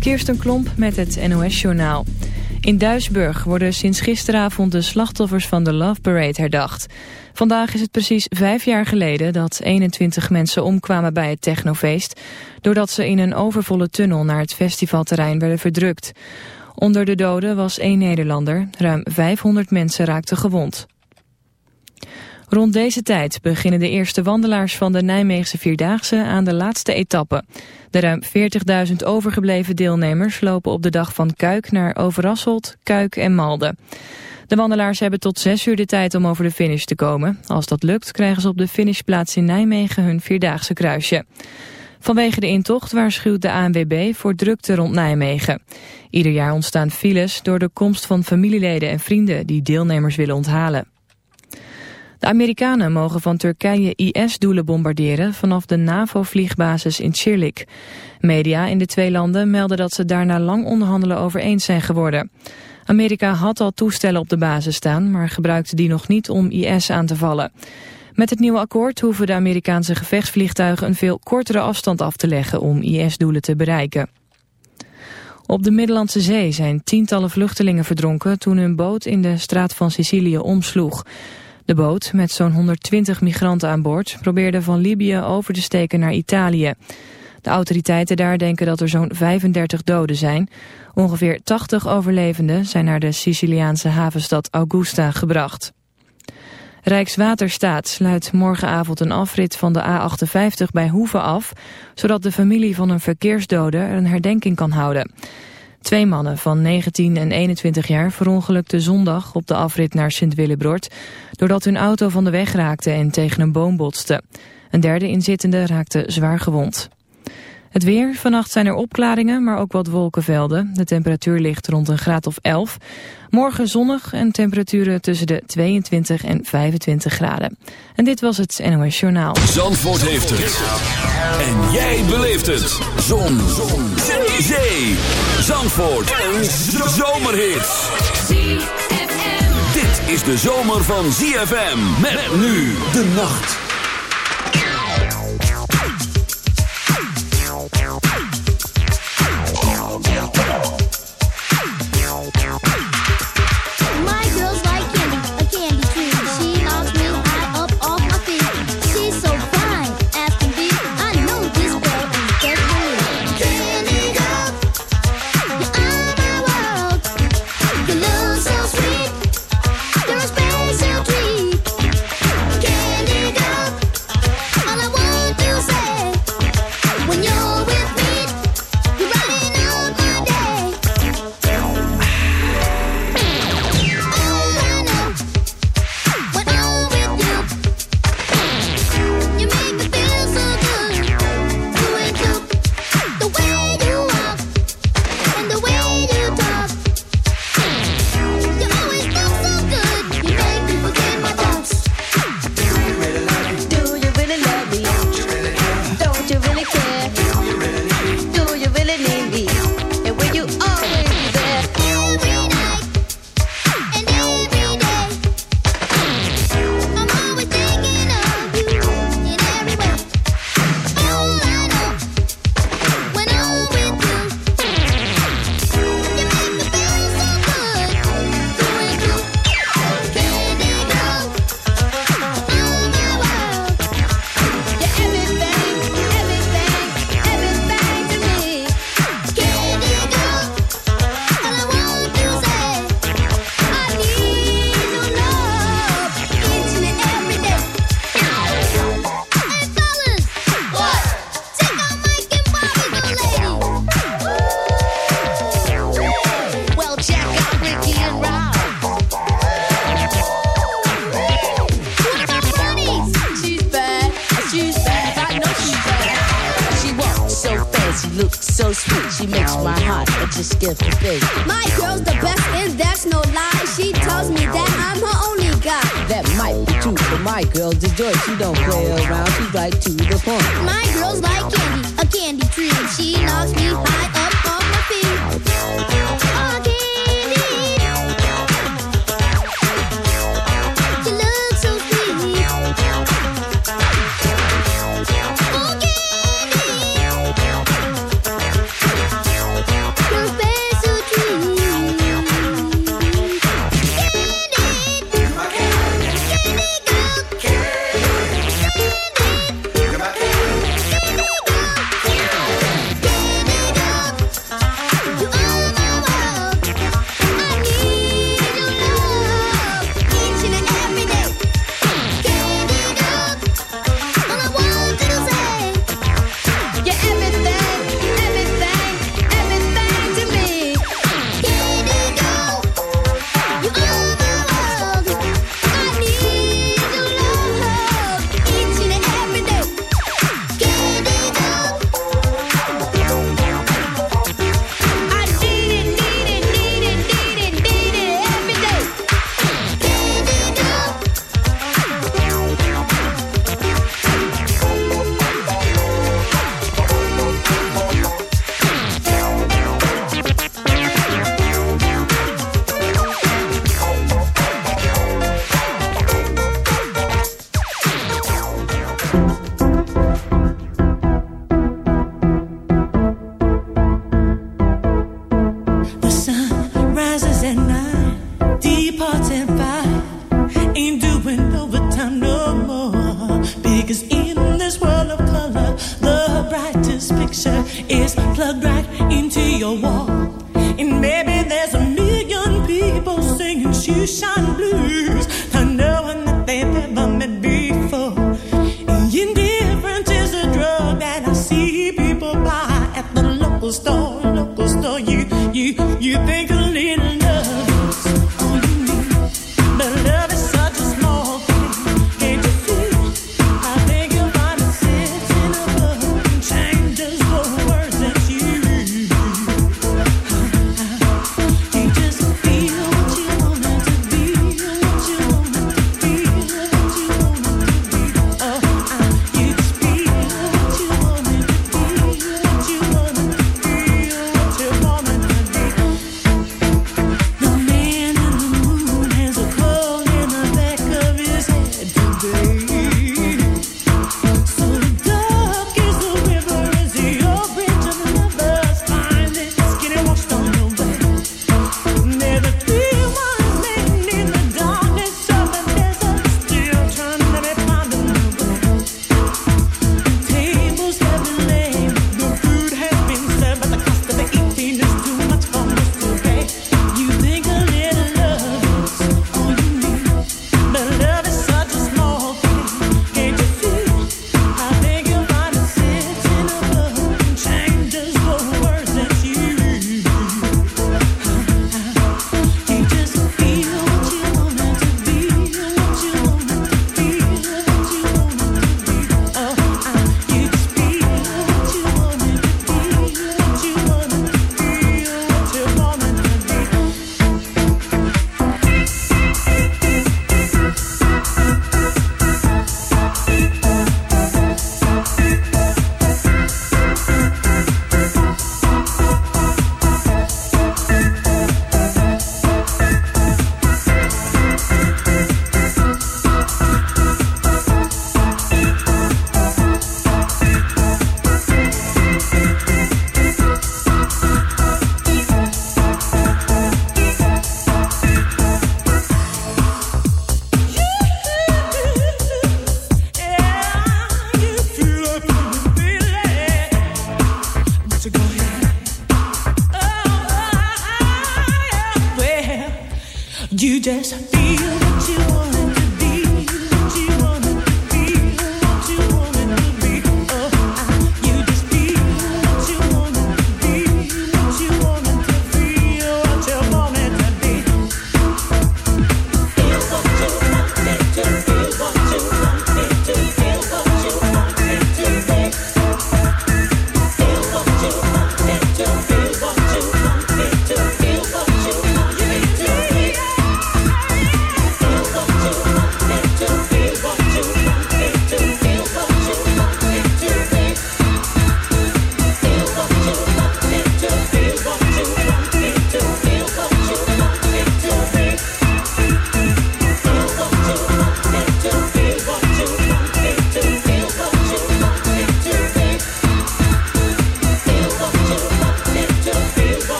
Kirsten Klomp met het NOS-journaal. In Duisburg worden sinds gisteravond de slachtoffers van de Love Parade herdacht. Vandaag is het precies vijf jaar geleden dat 21 mensen omkwamen bij het technofeest... doordat ze in een overvolle tunnel naar het festivalterrein werden verdrukt. Onder de doden was één Nederlander. Ruim 500 mensen raakten gewond. Rond deze tijd beginnen de eerste wandelaars van de Nijmeegse Vierdaagse aan de laatste etappe. De ruim 40.000 overgebleven deelnemers lopen op de dag van Kuik naar Overasselt, Kuik en Malden. De wandelaars hebben tot 6 uur de tijd om over de finish te komen. Als dat lukt krijgen ze op de finishplaats in Nijmegen hun Vierdaagse kruisje. Vanwege de intocht waarschuwt de ANWB voor drukte rond Nijmegen. Ieder jaar ontstaan files door de komst van familieleden en vrienden die deelnemers willen onthalen. De Amerikanen mogen van Turkije IS-doelen bombarderen vanaf de NAVO-vliegbasis in Çirlik. Media in de twee landen melden dat ze daarna lang onderhandelen over eens zijn geworden. Amerika had al toestellen op de basis staan, maar gebruikte die nog niet om IS aan te vallen. Met het nieuwe akkoord hoeven de Amerikaanse gevechtsvliegtuigen een veel kortere afstand af te leggen om IS-doelen te bereiken. Op de Middellandse Zee zijn tientallen vluchtelingen verdronken toen hun boot in de straat van Sicilië omsloeg. De boot, met zo'n 120 migranten aan boord, probeerde van Libië over te steken naar Italië. De autoriteiten daar denken dat er zo'n 35 doden zijn. Ongeveer 80 overlevenden zijn naar de Siciliaanse havenstad Augusta gebracht. Rijkswaterstaat sluit morgenavond een afrit van de A58 bij Hoeven af... zodat de familie van een verkeersdode een herdenking kan houden. Twee mannen van 19 en 21 jaar verongelukten zondag op de afrit naar Sint-Willebrord... doordat hun auto van de weg raakte en tegen een boom botste. Een derde inzittende raakte zwaar gewond. Het weer, vannacht zijn er opklaringen, maar ook wat wolkenvelden. De temperatuur ligt rond een graad of 11. Morgen zonnig en temperaturen tussen de 22 en 25 graden. En dit was het NOS Journaal. Zandvoort heeft het. En jij beleeft het. Zon. Zon. Zee. Zee. Zandvoort. Een zomerhit. Dit is de zomer van ZFM. Met nu de nacht.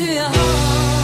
into your heart.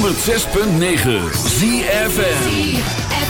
106.9 ZFN